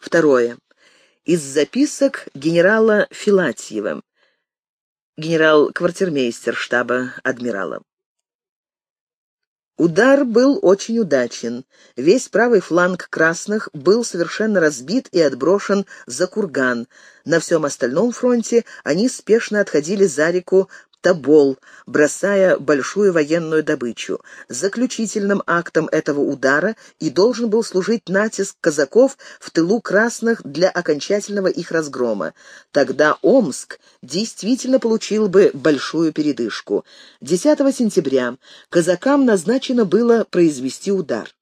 Второе. Из записок генерала Филатьева. Генерал-квартирмейстер штаба адмирала. Удар был очень удачен. Весь правый фланг красных был совершенно разбит и отброшен за курган. На всем остальном фронте они спешно отходили за реку Тобол, бросая большую военную добычу. Заключительным актом этого удара и должен был служить натиск казаков в тылу красных для окончательного их разгрома. Тогда Омск действительно получил бы большую передышку. 10 сентября казакам назначено было произвести удар.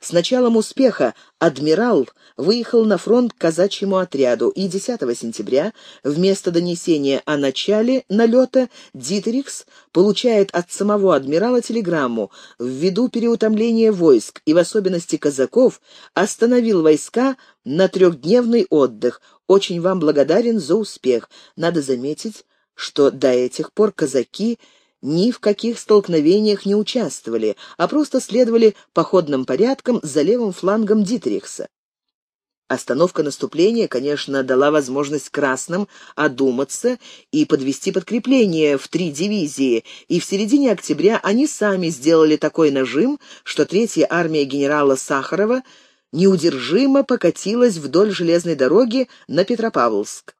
С началом успеха адмирал выехал на фронт к казачьему отряду, и 10 сентября вместо донесения о начале налета Дитерикс получает от самого адмирала телеграмму «Ввиду переутомления войск и в особенности казаков остановил войска на трехдневный отдых. Очень вам благодарен за успех. Надо заметить, что до этих пор казаки – ни в каких столкновениях не участвовали, а просто следовали походным порядкам за левым флангом Дитрихса. Остановка наступления, конечно, дала возможность красным одуматься и подвести подкрепление в три дивизии, и в середине октября они сами сделали такой нажим, что третья армия генерала Сахарова неудержимо покатилась вдоль железной дороги на Петропавловск.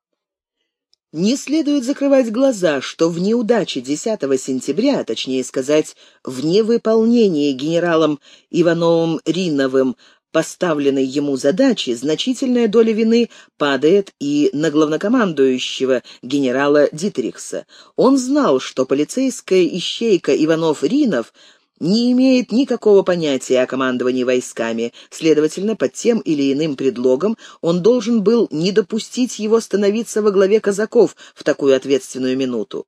Не следует закрывать глаза, что в неудаче 10 сентября, а точнее сказать, в невыполнении генералом Ивановым Риновым поставленной ему задачи, значительная доля вины падает и на главнокомандующего генерала Дитрихса. Он знал, что полицейская ищейка Иванов-Ринов не имеет никакого понятия о командовании войсками, следовательно, под тем или иным предлогом он должен был не допустить его становиться во главе казаков в такую ответственную минуту.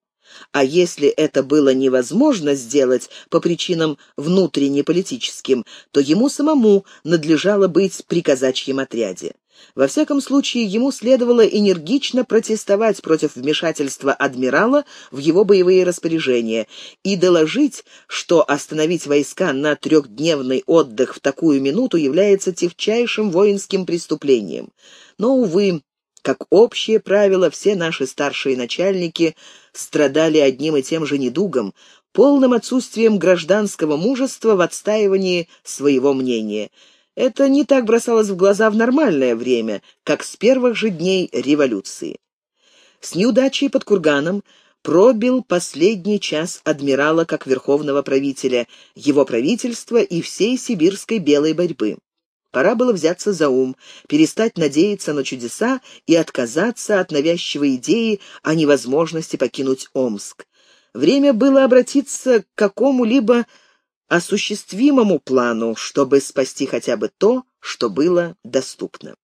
А если это было невозможно сделать по причинам внутреннеполитическим, то ему самому надлежало быть при казачьем отряде. Во всяком случае, ему следовало энергично протестовать против вмешательства адмирала в его боевые распоряжения и доложить, что остановить войска на трехдневный отдых в такую минуту является тягчайшим воинским преступлением. Но, увы, как общее правило, все наши старшие начальники страдали одним и тем же недугом, полным отсутствием гражданского мужества в отстаивании своего мнения – это не так бросалось в глаза в нормальное время, как с первых же дней революции. С неудачей под Курганом пробил последний час адмирала как верховного правителя, его правительства и всей сибирской белой борьбы. Пора было взяться за ум, перестать надеяться на чудеса и отказаться от навязчивой идеи о невозможности покинуть Омск. Время было обратиться к какому-либо осуществимому плану, чтобы спасти хотя бы то, что было доступно.